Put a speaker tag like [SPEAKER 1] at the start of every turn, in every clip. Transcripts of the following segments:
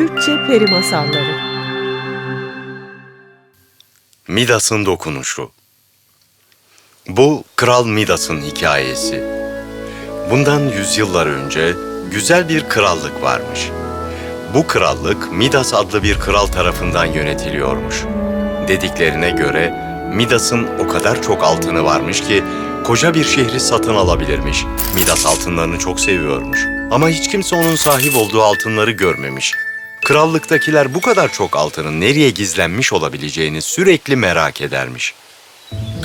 [SPEAKER 1] Türkçe Peri Masalları
[SPEAKER 2] Midas'ın dokunuşu. Bu Kral Midas'ın hikayesi. Bundan yüzyıllar önce güzel bir krallık varmış. Bu krallık Midas adlı bir kral tarafından yönetiliyormuş. Dediklerine göre Midas'ın o kadar çok altını varmış ki koca bir şehri satın alabilirmiş. Midas altınlarını çok seviyormuş. Ama hiç kimse onun sahip olduğu altınları görmemiş. Krallıktakiler bu kadar çok altının nereye gizlenmiş olabileceğini sürekli merak edermiş.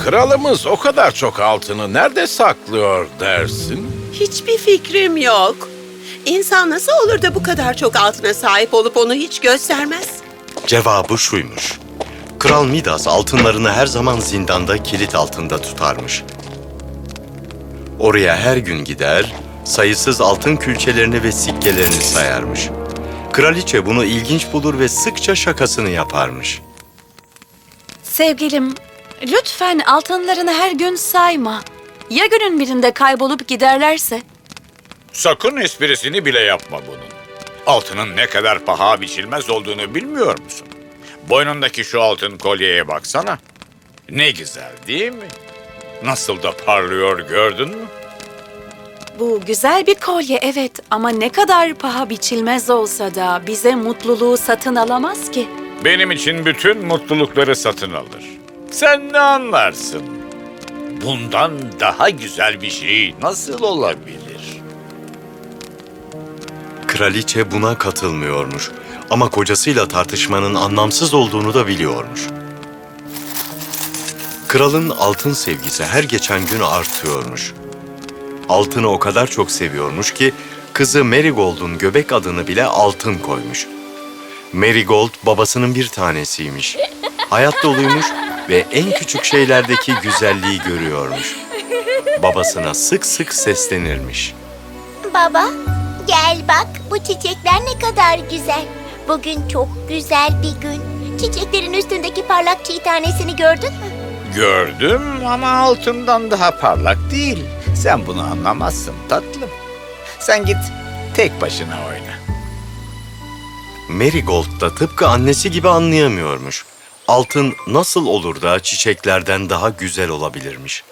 [SPEAKER 3] Kralımız o kadar çok altını nerede saklıyor dersin?
[SPEAKER 4] Hiçbir fikrim yok. İnsan nasıl olur da bu kadar çok altına sahip olup onu hiç göstermez?
[SPEAKER 2] Cevabı şuymuş. Kral Midas altınlarını her zaman zindanda kilit altında tutarmış. Oraya her gün gider, sayısız altın külçelerini ve sikkelerini sayarmış. Kraliçe bunu ilginç bulur ve sıkça şakasını yaparmış.
[SPEAKER 5] Sevgilim, lütfen altınlarını her gün sayma. Ya günün birinde kaybolup giderlerse?
[SPEAKER 3] Sakın esprisini bile yapma bunun. Altının ne kadar paha biçilmez olduğunu bilmiyor musun? Boynundaki şu altın kolyeye baksana. Ne güzel değil mi? Nasıl da parlıyor gördün mü?
[SPEAKER 5] Bu güzel bir kolye evet ama ne kadar paha biçilmez olsa da bize mutluluğu satın alamaz ki.
[SPEAKER 3] Benim için bütün mutlulukları satın alır. Sen ne anlarsın? Bundan daha güzel bir şey nasıl olabilir?
[SPEAKER 2] Kraliçe buna katılmıyormuş ama kocasıyla tartışmanın anlamsız olduğunu da biliyormuş. Kralın altın sevgisi her geçen gün artıyormuş. Altını o kadar çok seviyormuş ki kızı Marigold'un göbek adını bile altın koymuş. Marigold babasının bir tanesiymiş. Hayat doluymuş ve en küçük şeylerdeki güzelliği görüyormuş. Babasına sık sık seslenirmiş.
[SPEAKER 6] Baba, gel bak bu çiçekler ne kadar güzel. Bugün çok güzel bir gün. Çiçeklerin üstündeki parlak çiğ tanesini gördün mü?
[SPEAKER 3] Gördüm ama altından daha parlak değil. Sen bunu anlamazsın tatlım. Sen git tek başına oyna.
[SPEAKER 2] Marigold da tıpkı annesi gibi anlayamıyormuş. Altın nasıl olur da çiçeklerden daha güzel olabilirmiş?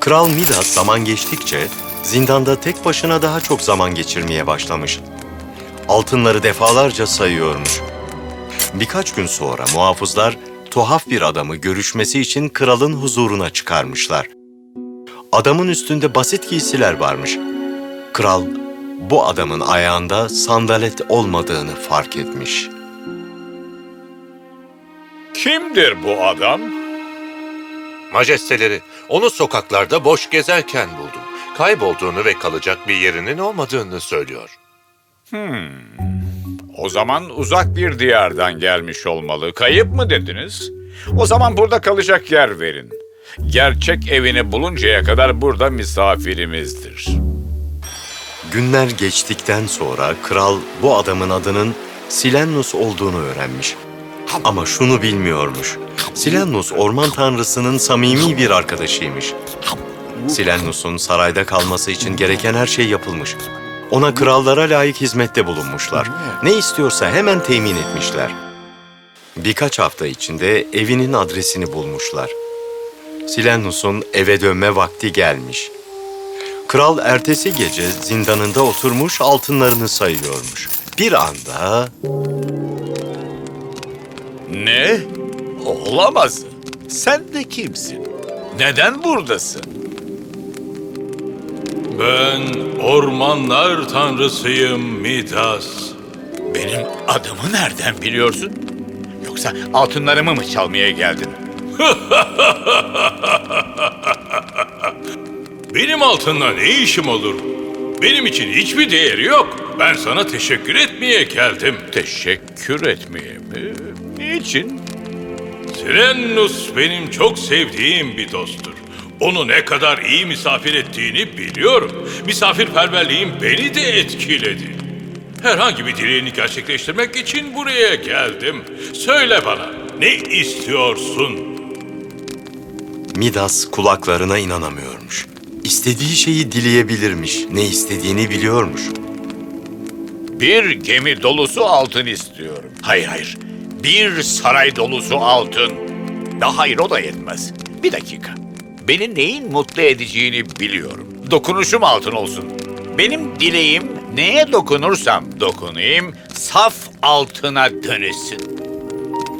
[SPEAKER 2] Kral Midas zaman geçtikçe zindanda tek başına daha çok zaman geçirmeye başlamış. Altınları defalarca sayıyormuş. Birkaç gün sonra muhafızlar tuhaf bir adamı görüşmesi için kralın huzuruna çıkarmışlar. Adamın üstünde basit giysiler varmış. Kral bu adamın ayağında sandalet olmadığını fark etmiş.
[SPEAKER 3] Kimdir bu adam?
[SPEAKER 7] Majesteleri, onu sokaklarda boş gezerken buldum. Kaybolduğunu ve kalacak bir yerinin olmadığını söylüyor.
[SPEAKER 3] O zaman uzak bir diyardan gelmiş olmalı. Kayıp mı dediniz? O zaman burada kalacak yer verin. Gerçek evini buluncaya kadar burada misafirimizdir.
[SPEAKER 2] Günler geçtikten sonra kral bu adamın adının Silennus olduğunu öğrenmiş. Ama şunu bilmiyormuş. Silennus orman tanrısının samimi bir arkadaşıymış. Silennus'un sarayda kalması için gereken her şey yapılmış. Ona krallara layık hizmette bulunmuşlar. Ne istiyorsa hemen temin etmişler. Birkaç hafta içinde evinin adresini bulmuşlar. Silennus'un eve dönme vakti gelmiş. Kral ertesi gece zindanında oturmuş altınlarını sayıyormuş. Bir anda
[SPEAKER 3] Ne? Olamaz. Sen de kimsin? Neden buradasın?
[SPEAKER 8] Ben ormanlar tanrısıyım Midas.
[SPEAKER 3] Benim adımı nereden biliyorsun? Yoksa altınlarımı mı çalmaya geldin?
[SPEAKER 8] Benim altınla ne işim olur? Benim için hiçbir değeri yok. Ben sana teşekkür etmeye geldim.
[SPEAKER 3] Teşekkür etmeye mi? Niçin?
[SPEAKER 8] Silennus benim çok sevdiğim bir dosttur. Onu ne kadar iyi misafir ettiğini biliyorum. Misafirperverliğin beni de etkiledi. Herhangi bir dileğini gerçekleştirmek için buraya geldim. Söyle bana, ne istiyorsun?
[SPEAKER 2] Midas kulaklarına inanamıyormuş. İstediği şeyi dileyebilirmiş. Ne istediğini biliyormuş.
[SPEAKER 3] Bir gemi dolusu altın istiyorum. Hayır hayır. Bir saray dolusu altın. Daha hayır o da yetmez. Bir dakika. Beni neyin mutlu edeceğini biliyorum. Dokunuşum altın olsun. Benim dileğim neye dokunursam dokunayım saf altına dönüşsün.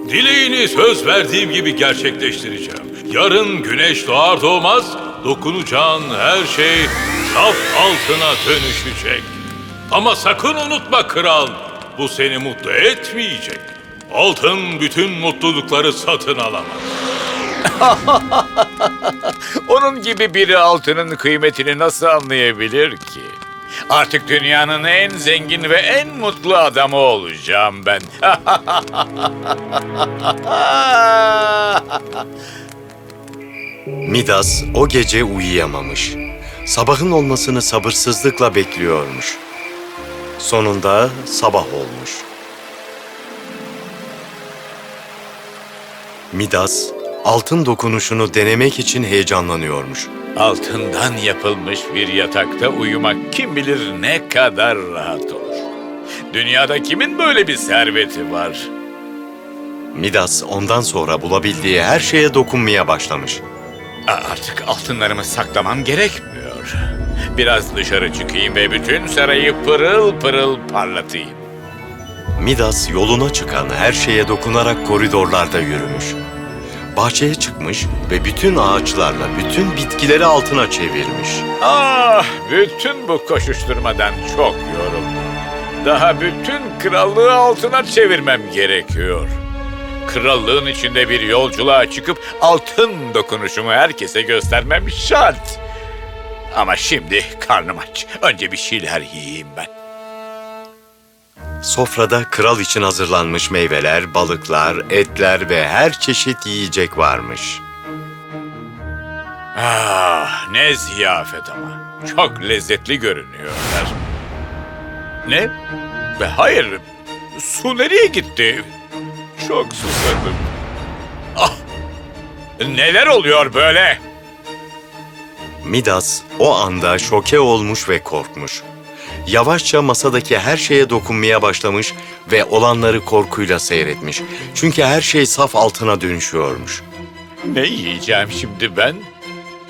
[SPEAKER 8] Dileğini söz verdiğim gibi gerçekleştireceğim. Yarın güneş doğar doğmaz dokunacağın her şey saf altına dönüşecek. Ama sakın unutma kral, bu seni mutlu etmeyecek. Altın bütün mutlulukları satın alamaz.
[SPEAKER 3] Onun gibi biri altının kıymetini nasıl anlayabilir ki? Artık dünyanın en zengin ve en mutlu adamı olacağım ben.
[SPEAKER 2] Midas o gece uyuyamamış. Sabahın olmasını sabırsızlıkla bekliyormuş. Sonunda sabah olmuş. Midas altın dokunuşunu denemek için heyecanlanıyormuş.
[SPEAKER 3] Altından yapılmış bir yatakta uyumak kim bilir ne kadar rahat olur. Dünyada kimin böyle bir serveti var?
[SPEAKER 2] Midas ondan sonra bulabildiği her şeye dokunmaya başlamış.
[SPEAKER 3] Artık altınlarımı saklamam gerekmiyor. Biraz dışarı çıkayım ve bütün sarayı pırıl pırıl parlatayım.
[SPEAKER 2] Midas yoluna çıkan her şeye dokunarak koridorlarda yürümüş. Bahçeye çıkmış ve bütün ağaçlarla bütün bitkileri altına çevirmiş.
[SPEAKER 3] Ah, bütün bu koşuşturmadan çok yoruldum. Daha bütün krallığı altına çevirmem gerekiyor. Krallığın içinde bir yolculuğa çıkıp altın dokunuşumu herkese göstermem şart. Ama şimdi karnım aç. Önce bir şeyler yiyeyim ben.
[SPEAKER 2] Sofrada kral için hazırlanmış meyveler, balıklar, etler ve her çeşit yiyecek varmış.
[SPEAKER 3] Ah, ne ziyafet ama. Çok lezzetli görünüyorlar. Ne? Hayır, su nereye gitti? Çok susadım. Ah, neler oluyor böyle?
[SPEAKER 2] Midas o anda şoke olmuş ve korkmuş. Yavaşça masadaki her şeye dokunmaya başlamış ve olanları korkuyla seyretmiş. Çünkü her şey saf altına dönüşüyormuş.
[SPEAKER 3] Ne yiyeceğim şimdi ben?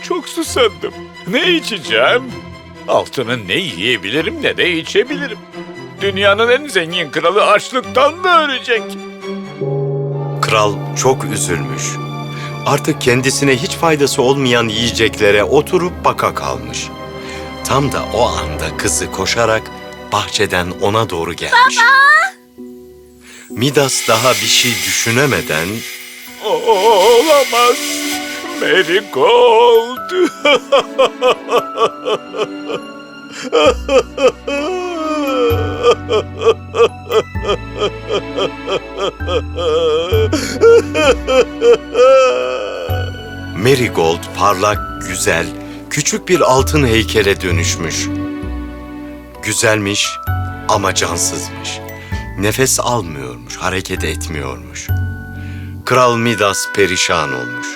[SPEAKER 3] Çok susadım. Ne içeceğim? Altını ne yiyebilirim ne de içebilirim. Dünyanın en zengin kralı açlıktan mı ölecek?
[SPEAKER 2] Kral çok üzülmüş. Artık kendisine hiç faydası olmayan yiyeceklere oturup baka kalmış. Tam da o anda kızı koşarak bahçeden ona doğru gelmiş. Midas daha bir şey düşünemeden
[SPEAKER 3] Olamaz. Marigold.
[SPEAKER 2] Marigold parlak, güzel, küçük bir altın heykele dönüşmüş. Güzelmiş ama cansızmış. Nefes almıyormuş, hareket etmiyormuş. Kral Midas perişan olmuş.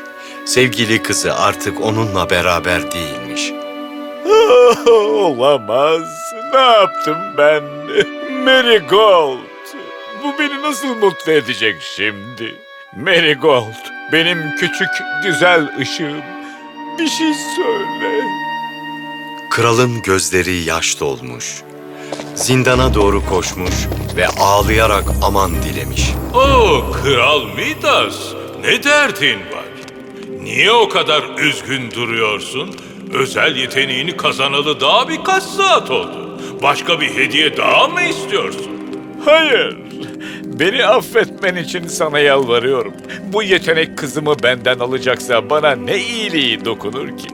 [SPEAKER 2] Sevgili kızı artık onunla beraber değilmiş.
[SPEAKER 3] Olamaz. Ne yaptım ben? Marigold. Bu beni nasıl mutlu edecek şimdi? Marigold, benim küçük güzel ışığım. Bir şey söyle.
[SPEAKER 2] Kralın gözleri yaş dolmuş. Zindana doğru koşmuş ve ağlayarak aman dilemiş.
[SPEAKER 8] O Kral Midas, ne derdin var? Niye o kadar üzgün duruyorsun? Özel yeteneğini kazanalı daha birkaç saat oldu. Başka bir hediye daha mı istiyorsun?
[SPEAKER 3] Hayır. Beni affetmen için sana yalvarıyorum. Bu yetenek kızımı benden alacaksa bana ne iyiliği dokunur ki?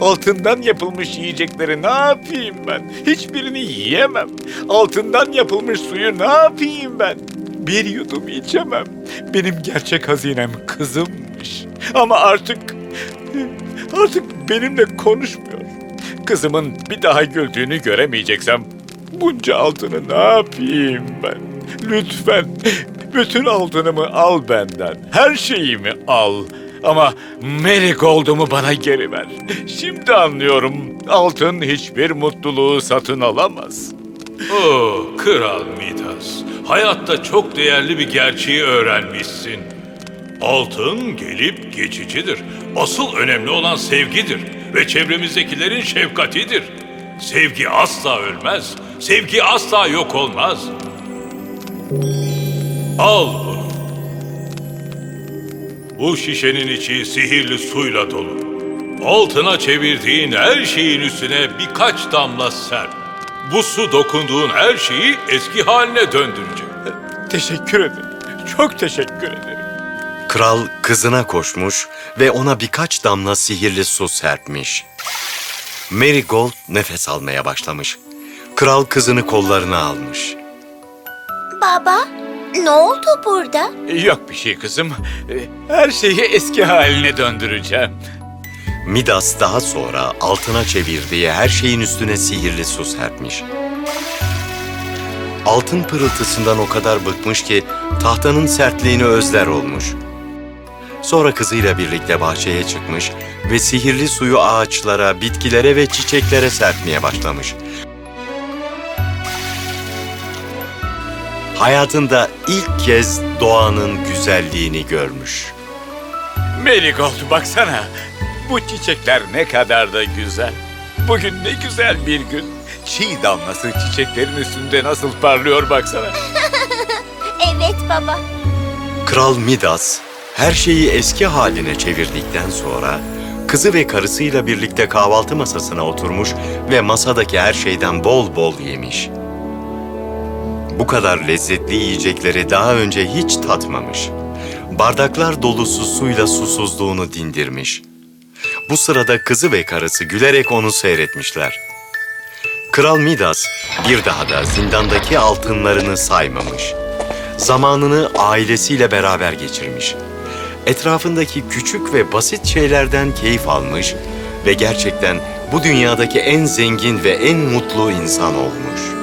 [SPEAKER 3] Altından yapılmış yiyecekleri ne yapayım ben? Hiçbirini yiyemem. Altından yapılmış suyu ne yapayım ben? Bir yudum içemem. Benim gerçek hazinem kızımmış. Ama artık... Artık benimle konuşmuyor. Kızımın bir daha güldüğünü göremeyeceksem bunca altını ne yapayım ben? Lütfen bütün altınımı al benden. Her şeyimi al. Ama Marigold'umu bana geri ver. Şimdi anlıyorum altın hiçbir mutluluğu satın alamaz.
[SPEAKER 8] Oh, Kral Midas. Hayatta çok değerli bir gerçeği öğrenmişsin. Altın gelip geçicidir. Asıl önemli olan sevgidir ve çevremizdekilerin şefkatidir. Sevgi asla ölmez. Sevgi asla yok olmaz. Al bunu. Bu şişenin içi sihirli suyla dolu. Altına çevirdiğin her şeyin üstüne birkaç damla serp. Bu su dokunduğun her şeyi eski haline döndürecek.
[SPEAKER 3] Teşekkür ederim. Çok teşekkür ederim.
[SPEAKER 2] Kral kızına koşmuş ve ona birkaç damla sihirli su serpmiş. Marigold nefes almaya başlamış. Kral kızını kollarına almış.
[SPEAKER 6] Baba, ne oldu burada?
[SPEAKER 3] Yok bir şey kızım. Her şeyi eski haline döndüreceğim.
[SPEAKER 2] Midas daha sonra altına çevirdiği her şeyin üstüne sihirli su serpmiş. Altın pırıltısından o kadar bıkmış ki tahtanın sertliğini özler olmuş. Sonra kızıyla birlikte bahçeye çıkmış ve sihirli suyu ağaçlara, bitkilere ve çiçeklere serpmeye başlamış. Hayatında ilk kez doğanın güzelliğini görmüş.
[SPEAKER 3] Marigold baksana. Bu çiçekler ne kadar da güzel. Bugün ne güzel bir gün. Çiğ damlası çiçeklerin üstünde nasıl parlıyor baksana.
[SPEAKER 6] Evet baba.
[SPEAKER 2] Kral Midas her şeyi eski haline çevirdikten sonra kızı ve karısıyla birlikte kahvaltı masasına oturmuş ve masadaki her şeyden bol bol yemiş. Bu kadar lezzetli yiyecekleri daha önce hiç tatmamış. Bardaklar dolusu suyla susuzluğunu dindirmiş. Bu sırada kızı ve karısı gülerek onu seyretmişler. Kral Midas bir daha da zindandaki altınlarını saymamış zamanını ailesiyle beraber geçirmiş. Etrafındaki küçük ve basit şeylerden keyif almış ve gerçekten bu dünyadaki en zengin ve en mutlu insan olmuş.